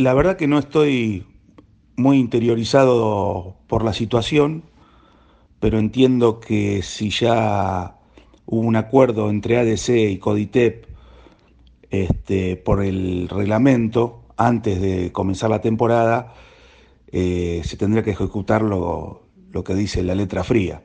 La verdad que no estoy muy interiorizado por la situación, pero entiendo que si ya hubo un acuerdo entre ADC y CODITEP este, por el reglamento antes de comenzar la temporada, eh, se tendría que ejecutar lo que dice la letra fría.